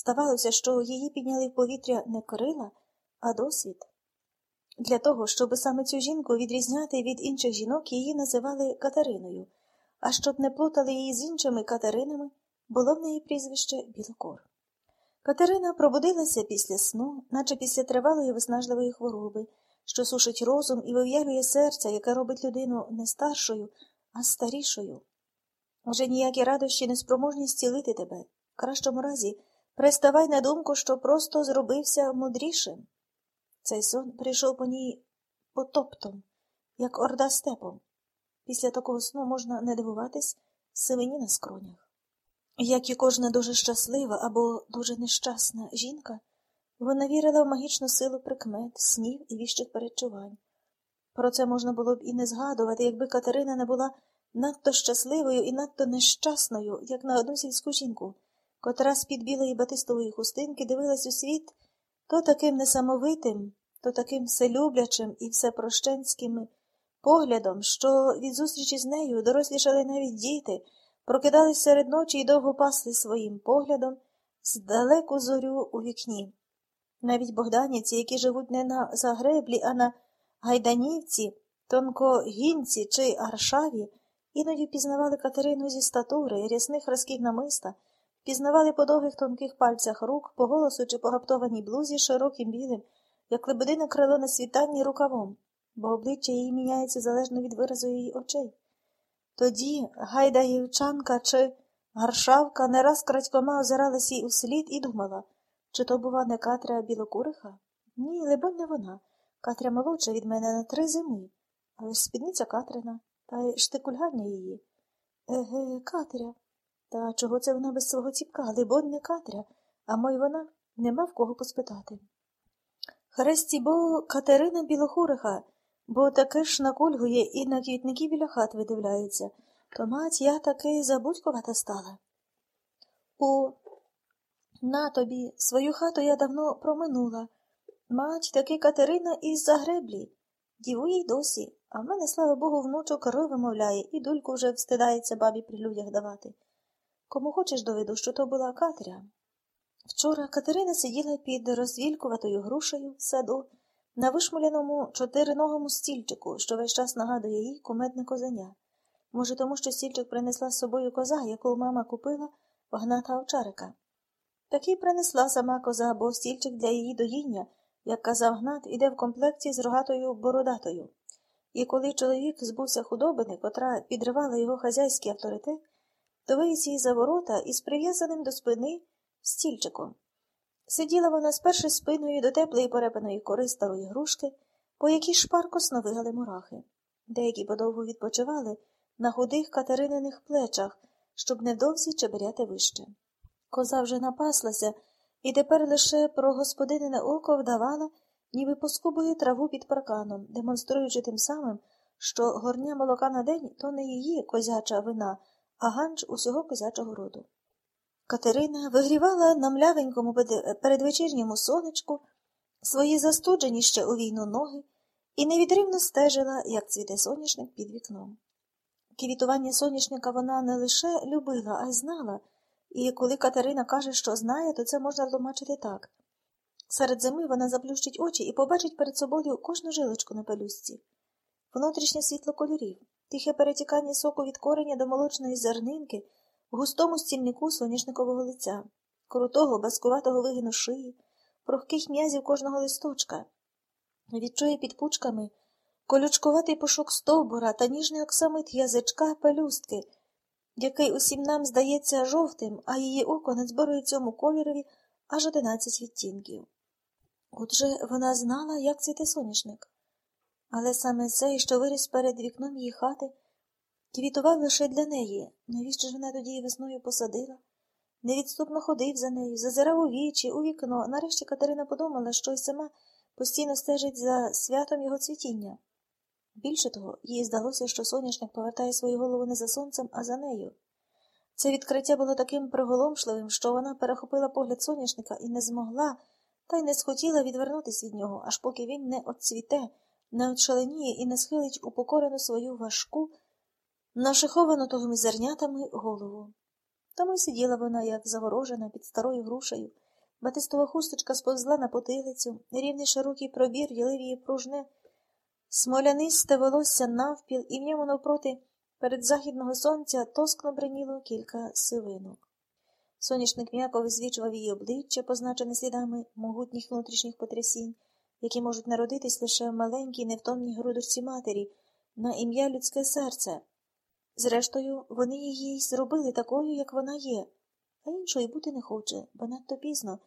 Ставалося, що її підняли в повітря не крила, а досвід. Для того, щоб саме цю жінку відрізняти від інших жінок, її називали Катериною, а щоб не плутали її з іншими Катеринами, було в неї прізвище Білокор. Катерина пробудилася після сну, наче після тривалої виснажливої хвороби, що сушить розум і вив'ялює серце, яке робить людину не старшою, а старішою. Вже ніякі радощі не спроможні зцілити тебе. В кращому разі приставай на думку, що просто зробився мудрішим. Цей сон прийшов по ній потоптом, як орда степом. Після такого сну можна не дивуватись сивині на скронях. Як і кожна дуже щаслива або дуже нещасна жінка, вона вірила в магічну силу прикмет, снів і віщих передчувань. Про це можна було б і не згадувати, якби Катерина не була надто щасливою і надто нещасною, як на одну сільську жінку, котра з під білої батистової хустинки дивилась у світ то таким несамовитим, то таким вселюблячим і всепрощенським поглядом, що від зустрічі з нею дорослішали навіть діти, прокидались серед ночі і довго пасли своїм поглядом з далеку зорю у вікні. Навіть богданівці, які живуть не на Загреблі, а на Гайданівці, Тонкогінці чи Аршаві, іноді впізнавали Катерину зі статури, рясних разків намиста, впізнавали по довгих тонких пальцях рук, по голосу чи по гаптованій блузі широким білим, як лебедине крило на світанні рукавом, бо обличчя її міняється залежно від виразу її очей. Тоді гайдаївчанка чи гаршавка не раз крадькома озиралась їй услід і думала, чи то, бува, не Катря білокуриха? Ні, либонь, не вона. Катря молодша від мене на три зими, але ж спідниця Катрина, та й штикульгання її. Еге, Катря. Та чого це вона без свого ціпка? Либонь, не Катря, а мой вона нема в кого поспитати. Хресті бо Катерина білохуриха, бо таке ж накульгує і на квітники біля хат видивляється, то мать я таки забудькувата стала. У на тобі, свою хату я давно проминула. Мать таки Катерина із Загреблі. Дівує й досі, а в мене, слава Богу, внучок кори вимовляє, і дульку вже встидається бабі при людях давати. Кому хочеш доведу, що то була Катря. Вчора Катерина сиділа під розвількуватою грушею в саду на вишмуляному чотириногому стільчику, що весь час нагадує їй кумедне козеня. Може, тому що стільчик принесла з собою коза, яку мама купила в гната овчарика. Такий принесла сама коза, бо стільчик для її доїння, як казав гнат, іде в комплекті з рогатою бородатою. І коли чоловік збувся худобини, котра підривала його хазяйський авторитет, виїзд її за ворота із прив'язаним до спини стільчиком. Сиділа вона сперши спиною до теплої порепаної кори старої грушки, по якій шпарко сновигали мурахи. Деякі подовго відпочивали на худих катерининих плечах, щоб невдовзі чеберяти вище. Коза вже напаслася і тепер лише про господинине око вдавала, ніби поскубує траву під парканом, демонструючи тим самим, що горня молока на день то не її козяча вина, а ганч усього козячого роду. Катерина вигрівала на млявенькому передвечірньому сонечку свої застуджені ще у війну ноги і невідривно стежила, як цвіте соняшник під вікном. Квітування соняшника вона не лише любила, а й знала, і коли Катерина каже, що знає, то це можна тлумачити так. Серед зими вона заплющить очі і побачить перед собою кожну жилочку на пелюстці, внутрішнє світло кольорів, тихе перетікання соку від кореня до молочної зернинки в густому стільнику соняшникового лиця, крутого, баскуватого вигину шиї, прохких м'язів кожного листочка. Відчує під пучками колючкуватий пушок стовбура та ніжний оксамит язичка пелюстки, який усім нам здається жовтим, а її око надзборує цьому кольорові аж одинадцять відтінків. Отже, вона знала, як цвіте соняшник. Але саме цей, що виріс перед вікном її хати, квітував лише для неї, навіщо ж вона тоді весною посадила, невідступно ходив за нею, зазирав у вічі, у вікно. Нарешті Катерина подумала, що й сама постійно стежить за святом його цвітіння. Більше того, їй здалося, що соняшник повертає свою голову не за сонцем, а за нею. Це відкриття було таким приголомшливим, що вона перехопила погляд соняшника і не змогла, та й не схотіла відвернутися від нього, аж поки він не отцвіте, не отшаленіє і не схилить упокорену свою важку, нашиховану тогими зернятами голову. Тому й сиділа вона, як заворожена під старою грушею, Батистова хусточка сповзла на потилицю, рівний широкий пробір ділив її пружне, смолянисте волосся навпіл, і в ньому навпроти перед західного сонця тоскно бриніло кілька сивинок. Соняшник м'яко висвічував її обличчя, позначене слідами могутніх внутрішніх потрясінь, які можуть народитись лише в маленькій невтомній грудочці матері на ім'я людське серце. Зрештою, вони її зробили такою, як вона є, а іншої бути не хоче, бо надто пізно.